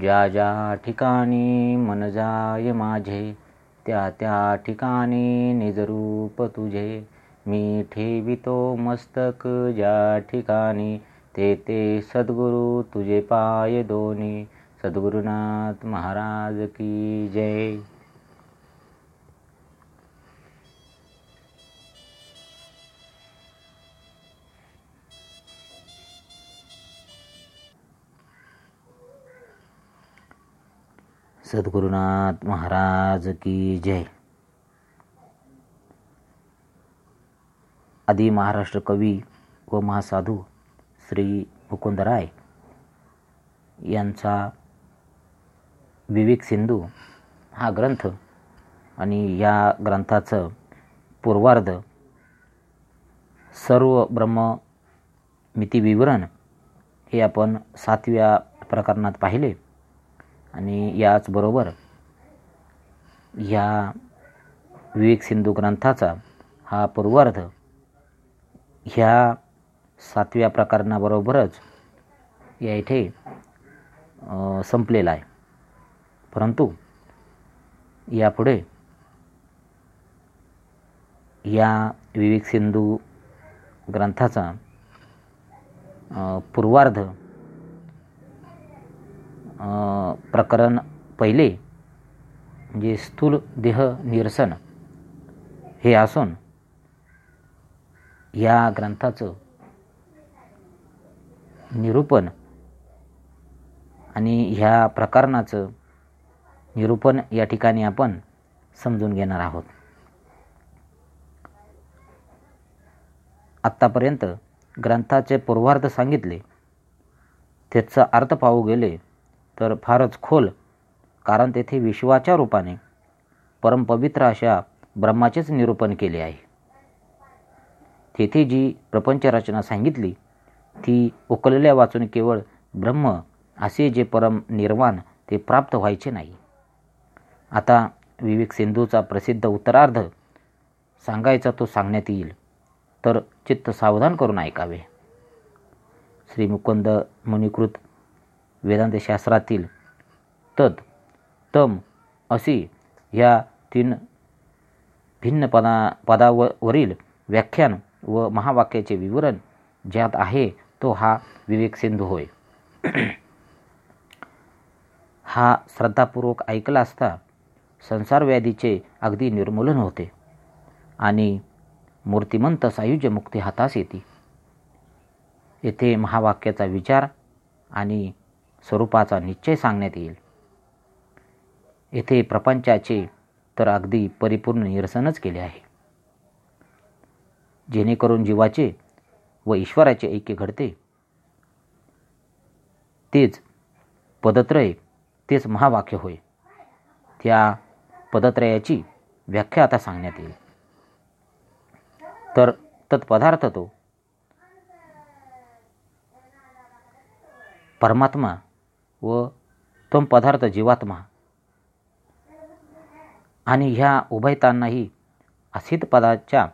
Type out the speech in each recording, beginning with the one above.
ज्या ज्या ठिकाणी मन जाय माझे त्या त्या ठिकाणी निजरूप तुझे. मी ठेवितो मस्तक ज्या ठिकाणी ते ते सद्गुरु तुझे पाय दोन्ही. सद्गुरुनाथ महाराज की जय. सद्गुरुनाथ महाराज की जय. आदी महाराष्ट्र कवी व महासाधू श्री मुकुंदराय यांचा विवेक सिंधू हा ग्रंथ आणि या ग्रंथाचं पूर्वार्ध सर्व ब्रह्म मिती विवरण हे आपण सातव्या प्रकरणात पाहिले. आणि याचबरोबर ह्या विवेक सिंधू ग्रंथाचा हा पूर्वार्ध ह्या सातव्या प्रकरणाबरोबरच या इथे संपलेला आहे. परंतु यापुढे या विवेक सिंधू ग्रंथाचा पूर्वार्ध प्रकरण पहिले म्हणजे स्थूल देह निरसन हे असून या ग्रंथाचं निरूपण आणि ह्या प्रकरणाचं निरूपण या ठिकाणी आपण समजून घेणार आहोत. आत्तापर्यंत ग्रंथाचे पूर्वार्ध सांगितले त्याचा अर्थ पाहू गेले तर फारच खोल कारण तेथे विश्वाच्या रूपाने परमपवित्र अशा ब्रह्माचेच निरूपण केले आहे. तेथे जी प्रपंच रचना सांगितली ती उकलल्या वाचून केवळ ब्रह्म असे जे परम निर्वाण ते प्राप्त व्हायचे नाही. आता विवेक सिंधूचा प्रसिद्ध उत्तरार्ध सांगायचा तो सांगण्यात येईल तर चित्त सावधान करून ऐकावे. श्री मुकुंद मुनिकृत वेदांतशास्त्रातील तत् तम अशी ह्या तीन भिन्न पदा पदावरील व्याख्यान व महावाक्याचे विवरण ज्यात आहे तो हा विवेक सिंधू होय. हा श्रद्धापूर्वक ऐकला असता संसारव्याधीचे अगदी निर्मूलन होते आणि मूर्तिमंत सायुज्य मुक्ती हातास येते. येथे महावाक्याचा विचार आणि स्वरूपाचा निश्चय सांगण्यात येईल. येथे प्रपंचाचे तर अगदी परिपूर्ण निरसनच केले आहे. जेणेकरून जीवाचे व ईश्वराचे ऐक्य घडते. तेच पदत्रय तेच महावाक्य होय. त्या पदत्रयाची व्याख्या आता सांगण्यात येईल. तर तत्पदार्थ तो. परमात्मा व तम पदार्थ जीवात्मा. आणि ह्या उभयतांनाही असित पदाच्या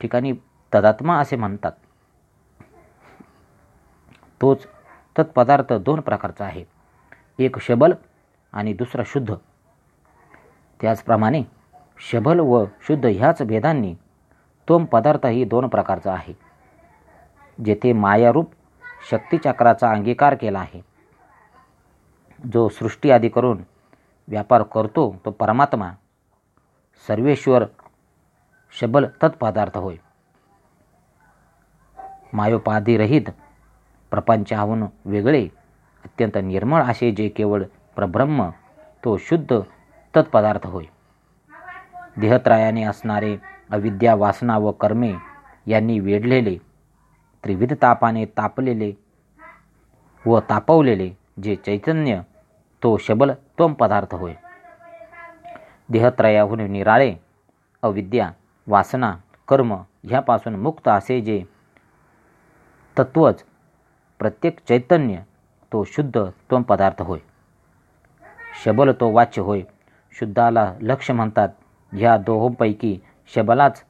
ठिकाणी तदात्मा असे म्हणतात. तोच तत्पदार्थ दोन प्रकारचा आहे. एक शबल आणि दुसरा शुद्ध. त्याचप्रमाणे शबल व शुद्ध ह्याच भेदांनी तोम पदार्थही दोन प्रकारचा आहे. जेथे मायारूप शक्तिचक्राचा अंगीकार केला आहे. जो सृष्टी आदी करून व्यापार करतो तो परमात्मा सर्वेश्वर शबल तत्पदार्थ होय. मायोपाधिरहित प्रपंचाहून वेगळे अत्यंत निर्मळ असे जे केवळ प्रब्रह्म तो शुद्ध तत्पदार्थ होय. देहत्रायाने असणारे अविद्या वासना व कर्मे यांनी वेढलेले त्रिविध तापाने तापलेले व तापवलेले जे चैतन्य तो शबल त्वम पदार्थ होय. देहत्रयाहून निराळे अविद्या वासना कर्म ह्यापासून मुक्त असे जे तत्वच प्रत्येक चैतन्य तो शुद्ध त्वम पदार्थ होय. शबल तो वाच्य होय. शुद्धाला लक्ष म्हणतात ह्या दोहोंपैकी शबलाच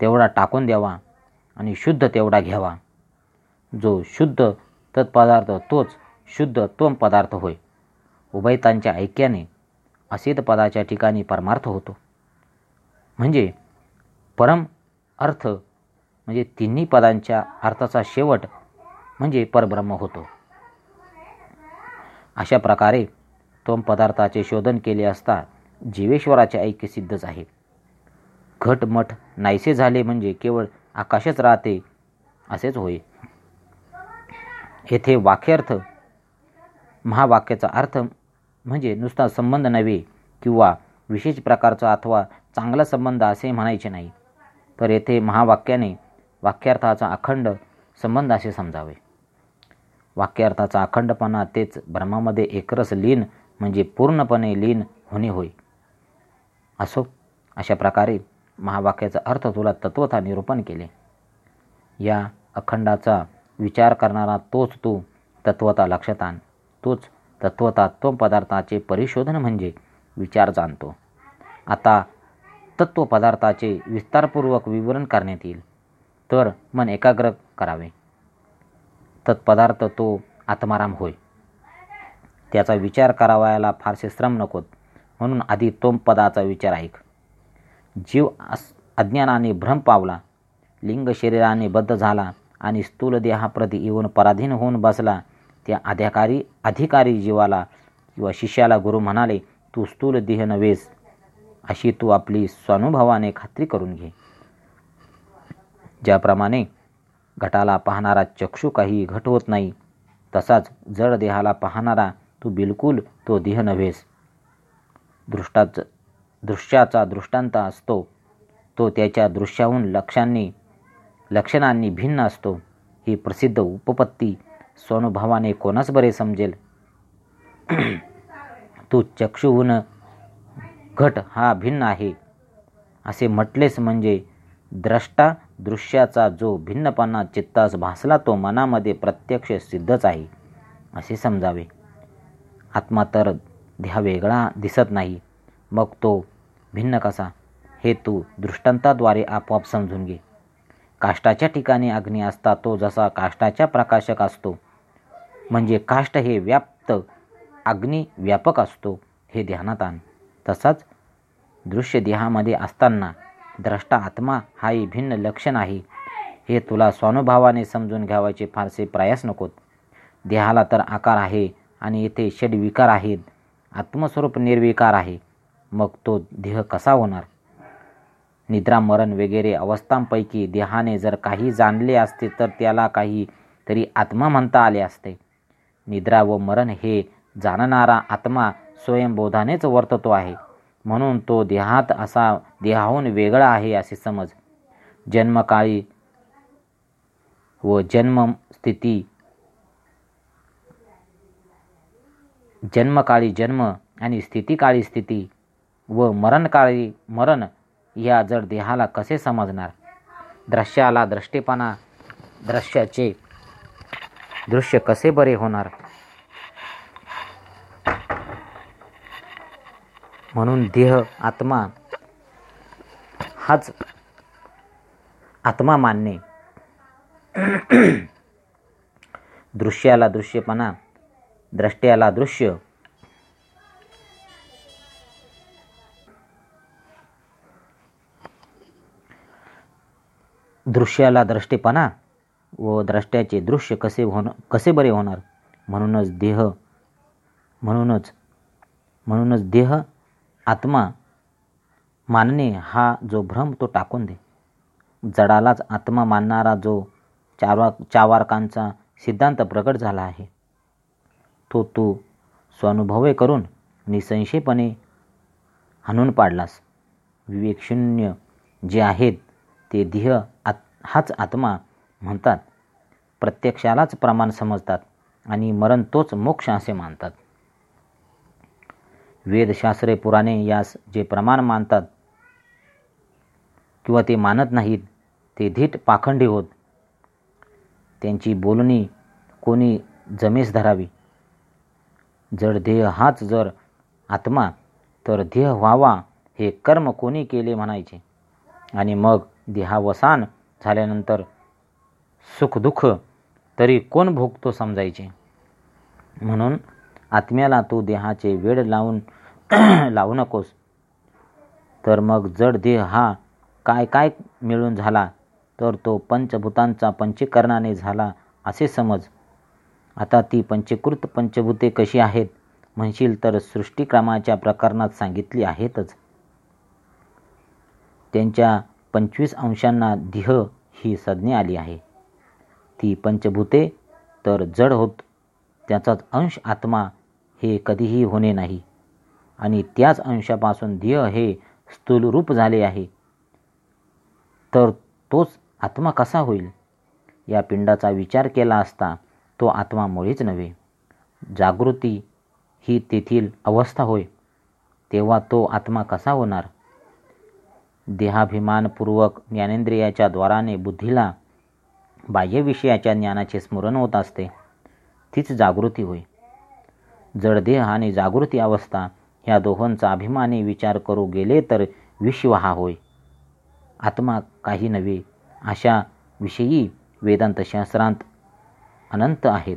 तेवढा टाकून द्यावा आणि शुद्ध तेवढा घ्यावा. जो शुद्ध तत्पदार्थ तोच शुद्ध तोम पदार्थ होय. उभयतांच्या ऐक्याने असित पदाच्या ठिकाणी परमार्थ होतो. म्हणजे परम अर्थ म्हणजे तिन्ही पदांच्या अर्थाचा शेवट म्हणजे परब्रह्म होतो. अशा प्रकारे तोम पदार्थाचे शोधन केले असता जीवेश्वराचे ऐक्य सिद्धच आहे. घटमठ नाहीसे झाले म्हणजे केवळ आकाशच राहते असेच होय. येथे वाक्यर्थ महावाक्याचा अर्थ म्हणजे नुसता संबंध नव्हे किंवा विशेष प्रकारचा अथवा चांगला संबंध असे म्हणायचे नाही. तर येथे महावाक्याने वाक्यार्थाचा अखंड संबंध असे समजावे. वाक्यार्थाचा अखंडपणा तेच ब्रह्मामध्ये एकरस लीन म्हणजे पूर्णपणे लीन होणे होय. असो अशा प्रकारे महावाक्याचा अर्थ तुला तत्वता निरूपण केले. या अखंडाचा विचार करणारा तोच तू तत्वता लक्षात आण. तोच तत्वतात्व पदार्थाचे परिशोधन म्हणजे विचार जाणतो. आता तत्व पदार्थाचे विस्तारपूर्वक विवरण करण्यात येईल. तर मन एकाग्र करावे. तत्पदार्थ तो आत्माराम होय. त्याचा विचार करावायला फारसे श्रम नकोत. म्हणून आधी तोम पदाचा विचार ऐक. जीव अज्ञानाने भ्रम पावला. लिंग शरीराने बद्ध झाला आणि स्थूल देहाप्रती येऊन पराधीन होऊन बसला. त्या अधिकारी अधिकारी जीवाला किंवा शिष्याला गुरु म्हणाले तू स्थूल देह नव्हेस अशी तू आपली स्वानुभवाने खात्री करून घे. ज्याप्रमाणे घटाला पाहणारा चक्षू काही घट होत नाही तसाच जड देहाला पाहणारा तू बिलकुल तो देह नव्हेस. दृष्टाच दृश्याचा दृष्टांत असतो. तो त्याच्या दृश्याहून लक्षांनी लक्षणांनी भिन्न असतो. ही प्रसिद्ध उपपत्ती स्वानुभवाने कोणास बरे समजेल? तू चक्षुहून घट हा भिन्न आहे. असे म्हटलेस म्हणजे द्रष्टा दृश्याचा जो भिन्नपणा चित्तास भासला तो मनामध्ये प्रत्यक्ष सिद्धच आहे असे समजावे. आत्मा तर ध्या वेगळा दिसत नाही मग तो भिन्न कसा? हे तू दृष्टांताद्वारे आपोआप समजून घे. काष्टाच्या ठिकाणी अग्नी असता तो जसा काष्टाच्या प्रकाशक असतो. म्हणजे काष्ट हे व्याप्त अग्नी व्यापक असतो हे ध्यानात आण. तसाच दृश्य देहामध्ये असताना द्रष्टा आत्मा हाही भिन्न लक्षण आहे. हे तुला स्वानुभावाने समजून घ्यावायचे फारसे प्रयास नकोत. देहाला तर आकार आहे आणि येथे षडविकार आहेत. आत्मस्वरूप निर्विकार आहे. मग तो देह कसा होणार? निद्रा मरण वगैरे अवस्थांपैकी देहाने जर काही जाणले असते तर त्याला काही तरी आत्मा म्हणता आले असते. निद्रा व मरण हे जाणणारा आत्मा स्वयंबोधानेच वर्ततो आहे. म्हणून तो देहात असा देहाहून वेगळा आहे असे समज. जन्मकाळी व जन्मस्थिती जन्मकाळी जन्म आणि स्थितीकाळी स्थिती व मरणकाळी मरण या जर देहाला कसे समजणार? दृश्याला दृष्टीपणा दृश्याचे दृश्य कसे बरे होणार? म्हणून देह आत्मा हाच आत्मा मानणे. दृश्याला दृश्यपणा द्रष्ट्याला दृश्य दृश्याला दृष्टेपणा व द्रष्ट्याचे दृश्य कसे होण कसे बरे होणार? म्हणूनच देह म्हणूनच म्हणूनच देह आत्मा मानणे हा जो भ्रम तो टाकून दे. जडालाच आत्मा मानणारा जो चारवा चावारकांचा सिद्धांत प्रकट झाला आहे तो तू स्वानुभवे करून निसंशयपणे हाणून पाडलास. विवेकशून्य जे आहेत ते देह आत हाच आत्मा म्हणतात. प्रत्यक्षालाच प्रमाण समजतात आणि मरण तोच मोक्ष असे मानतात. वेदशास्त्रे पुराणे यास जे प्रमाण मानतात किंवा ते मानत नाहीत ते धीट पाखंडी होत. त्यांची बोलणी कोणी जमेस धरावी? जर देह हाच जर आत्मा तर देह व्हावा हे कर्म कोणी केले म्हणायचे? आणि मग देहावसान झाल्यानंतर सुखदुःख तरी कोण भोगतो समजायचे? म्हणून आत्म्याला तू देहाचे वेळ लावून लावू नकोस. तर मग जड देह हा काय काय मिळून झाला? तर तो पंचभूतांचा पंचीकरणाने झाला असे समज. आता ती पंचीकृत पंचभूते कशी आहेत? म्हणशील तर सृष्टिक्रमाच्या प्रकरणात सांगितली आहेतच. त्यांच्या पंचवीस अंशांना दिह ही संज्ञा आली आहे. ती पंचभूते तर जड होत त्याचाच अंश आत्मा हे कधीही होणे नाही. आणि त्याच अंशापासून ध्येय हे स्थूलरूप झाले आहे. तर तोच आत्मा कसा होईल? या पिंडाचा विचार केला असता तो आत्मा मुळीच नव्हे. जागृती ही तेथील अवस्था होय. तेव्हा तो आत्मा कसा होणार? देहाभिमानपूर्वक ज्ञानेंद्रियाच्या द्वाराने बुद्धीला बाह्यविषयाच्या ज्ञानाचे स्मरण होत असते तीच जागृती होय. जडदेह आणि जागृती अवस्था ह्या दोहोंचा अभिमानी विचार करू गेले तर विश्व हा होय. आत्मा काही नव्हे अशा विषयी वेदांतशास्त्रांत अनंत आहेत.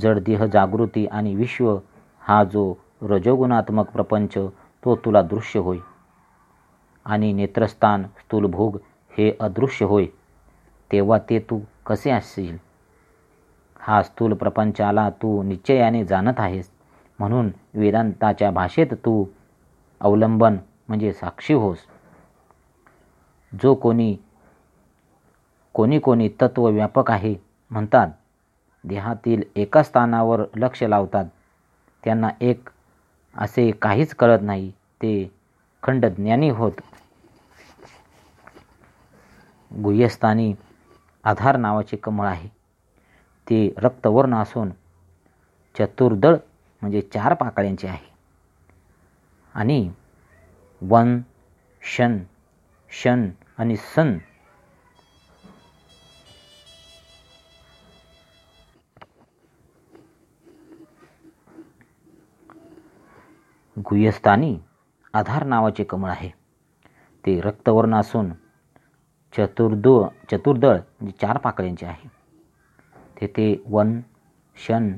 जडदेह जागृती आणि विश्व हा जो रजोगुणात्मक प्रपंच तो तुला दृश्य होय. आणि नेत्रस्थान स्थूलभोग हे अदृश्य होय. तेव्हा ते तू कसे असशील? हा स्थूल प्रपंचाला तू निश्चयाने जाणत आहेस. म्हणून वेदांताच्या भाषेत तू अवलंबन म्हणजे साक्षी होस. जो कोणी कोणी कोणी तत्व व्यापक आहे म्हणतात देहातील एका स्थानावर लक्ष लावतात. त्यांना एक असे काहीच कळत नाही ते खंडज्ञानी होत. गुह्यस्थानी आधार नावाचे कमळ आहे. ते रक्तवर्ण असून चतुर्दळ म्हणजे चार पाकळ्यांचे आहे. आणि वन शन शन आणि सन गुह्यस्थानी आधार नावाचे कमळ आहे. ते रक्तवर्ण असून चतुर्दो चतुर्दळ जे चार पाकळ्यांचे आहे. तेथे वन शन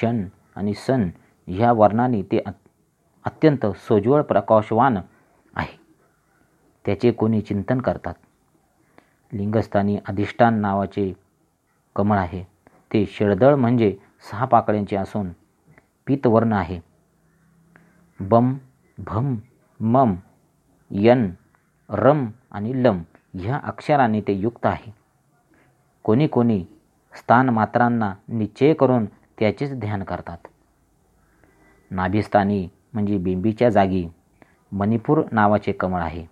शन आणि सन ह्या वर्णाने ते अत्यंत सोज्वळ प्रकाशवान आहे. त्याचे कोणी चिंतन करतात? लिंगस्थानी अधिष्ठान नावाचे कमळ आहे. ते शेळदळ म्हणजे सहा पाकळ्यांचे असून पीतवर्ण आहे. बम भम मम यन रम आणि लम ह्या अक्षराने ते युक्त आहे. कोणी कोणी स्थानमात्रांना निश्चय करून त्याचेच ध्यान करतात. नाभिस्थानी म्हणजे बिंबीच्या जागी मणिपूर नावाचे कमळ आहे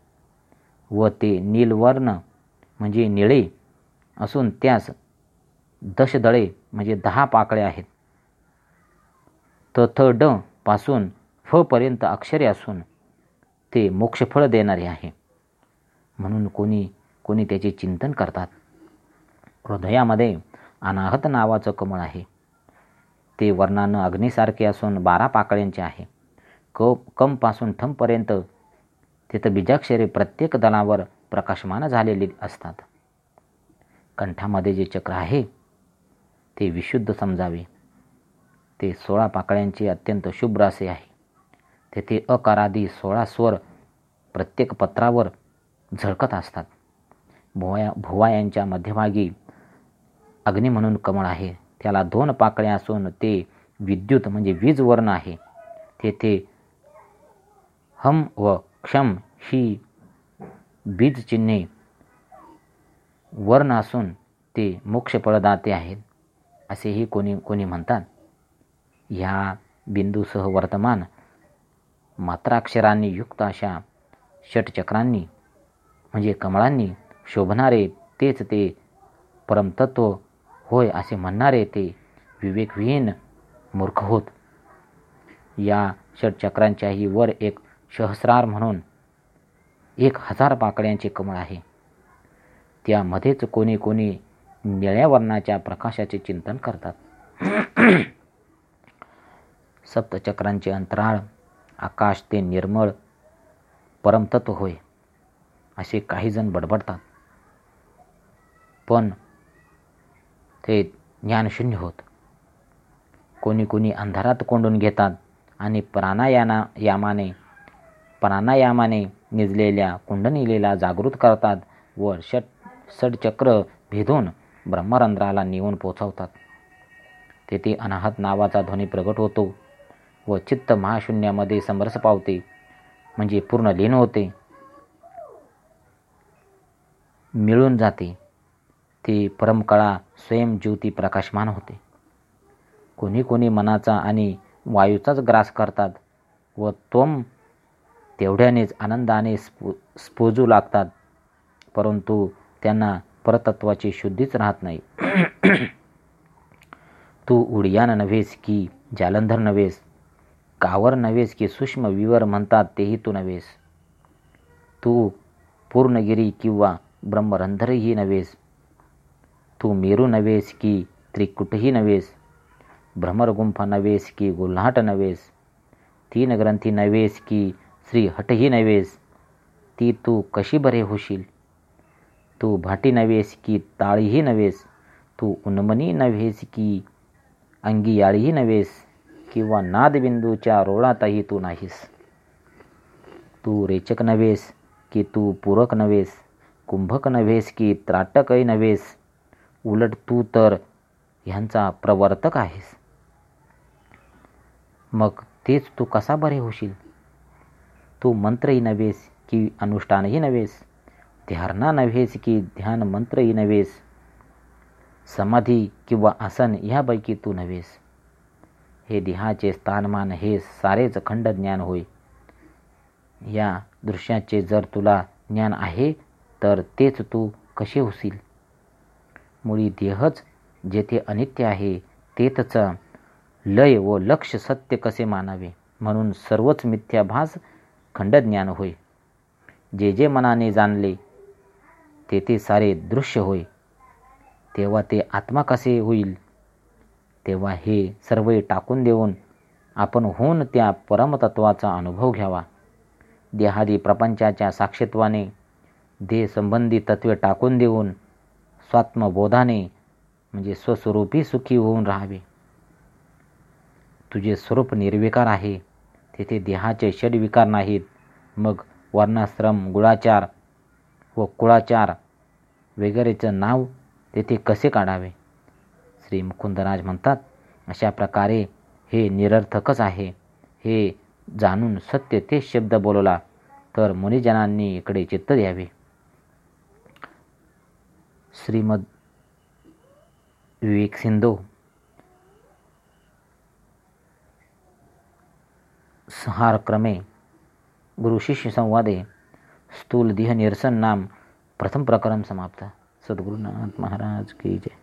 व ते नीलवर्ण म्हणजे निळे असून त्यास दशदळे म्हणजे दहा पाकळे आहेत. तथ ड पासून फपर्यंत अक्षरे असून ते मोक्षफळ देणारे आहे. म्हणून कोणी कोणी त्याचे चिंतन करतात. हृदयामध्ये अनाहत नावाचं कमळ आहे. ते वर्णानं अग्नीसारखे असून बारा पाकळ्यांचे आहे. क कमपासून ठमपर्यंत तिथं बीजाक्षरे प्रत्येक दलावर प्रकाशमान झालेली असतात. कंठामध्ये जे चक्र आहे ते विशुद्ध समजावे. ते सोळा पाकळ्यांचे अत्यंत शुभ्र असे आहे. तेथे अकारादी सोळा स्वर प्रत्येक पत्रावर झळकत असतात. भुवाया भुवा यांच्या मध्यभागी अग्नी म्हणून कमळ आहे. त्याला दोन पाकळ्या असून ते विद्युत म्हणजे वीज वर्ण आहे. तेथे हम व क्षम ही बीज चिन्हे वर्ण असून ते मोक्षफळदाते आहेत. असेही कोणी कोणी म्हणतात. ह्या बिंदूसह वर्तमान मात्राक्षरांनी युक्त अशा षटचक्रांनी म्हणजे कमळांनी शोभणारे तेच ते परमतत्व होय असे म्हणणारे ते विवेकविहीन मूर्ख होत. या षटचक्रांच्याही वर एक सहस्रार म्हणून एक हजार पाकड्यांचे कमळ आहे. त्यामध्येच कोणी कोणी निळ्या वर्णाच्या प्रकाशाचे चिंतन करतात. सप्तचक्रांचे अंतराळ आकाश ते निर्मळ परमतत्व होय. असे काही जण बडबडतात. पण ते ज्ञानशून्य होत. कोणी कोणी अंधारात कोंडून घेतात आणि प्राणायाना यामाने प्राणायामाने निजलेल्या कुंडनिलेला जागृत करतात व षट षडचक्र भेदून ब्रह्मरंध्राला नेऊन पोचवतात. तेथे अनाहत नावाचा ध्वनी प्रगट होतो व चित्त महाशून्यामध्ये समरस पावते म्हणजे पूर्ण लीन होते. मिळून जाते ती परमकळा स्वयंज्योती प्रकाशमान होते. कोणी कोणी मनाचा आणि वायूचाच ग्रास करतात व तोम तेवढ्यानेच आनंदाने स्फु स्पोजू लागतात परंतु त्यांना परतत्वाची शुद्धीच राहत नाही. तू उडियान नव्हेस की जालंधर नव्हेस कावर नव्हेस की सूक्ष्म विवर म्हणतात तेही तू नव्हेस. तू पूर्णगिरी किंवा ब्रह्मरंध्रही नव्हेस. तू मेरू नव्हेस की त्रिकुटही नव्हेस. भ्रमरगुंफा नव्हेस की गुल्हाट नव्हेस. तीन ग्रंथी नव्हेस की श्रीहटही नव्हेस. ती तू कशी बरे होशील? तू भाटी नव्हेस की ताळीही नव्हेस. तू उन्मनी नव्हेस की अंगियाळीही नव्हेस. किंवा नादबिंदूच्या रोळातही तू नाहीस. तू रेचक नव्हेस की तू पूरक नव्हेस. कुंभक नव्हेस की त्राटकही नव्हेस. उलट तू तर ह्यांचा प्रवर्तक आहेस. मग तेच तू कसा बरे होशील? तू मंत्रही नव्हेस की अनुष्ठानही नव्हेस. ध्यारणा नव्हेस की ध्यान मंत्रही नव्हेस. समाधी किंवा आसन ह्यापैकी तू नव्हेस. हे देहाचे स्थानमान हे सारेच खंड ज्ञान होय. या दृश्याचे जर तुला ज्ञान आहे तर तेच तू कसे होशील? मुळी देहच जेथे अनित्य आहे तेथच लय व लक्ष सत्य कसे मानावे? म्हणून सर्वच मिथ्याभास खंडज्ञान होय. जे जे मनाने जाणले ते ते सारे दृश्य होय. तेव्हा ते आत्मा कसे होईल? तेव्हा हे सर्व टाकून देऊन आपण होऊन त्या परमतत्वाचा अनुभव घ्यावा. देहादी प्रपंचाच्या साक्षीत्वाने देहसंबंधी तत्वे टाकून देऊन स्वात्मबोधाने म्हणजे स्वस्वरूपी सुखी होऊन राहावे. तुझे स्वरूप निर्विकार आहे तेथे देहाचे षडविकार नाहीत. मग वर्णाश्रम गुळाचार व कुळाचार वगैरेचं नाव तेथे कसे काढावे? श्री मुकुंदराज म्हणतात अशा प्रकारे हे निरर्थकच आहे. हे जाणून सत्य तेच शब्द बोलवला तर मुनिजनांनी इकडे चित्त द्यावे. श्रीमद विवेक सिंधो संहारक्रमे गुरुशिष्य संवादे स्थूल देह निरसन नाम प्रथम प्रकरण समाप्त। सद्गुरुनाथ महाराज की जय।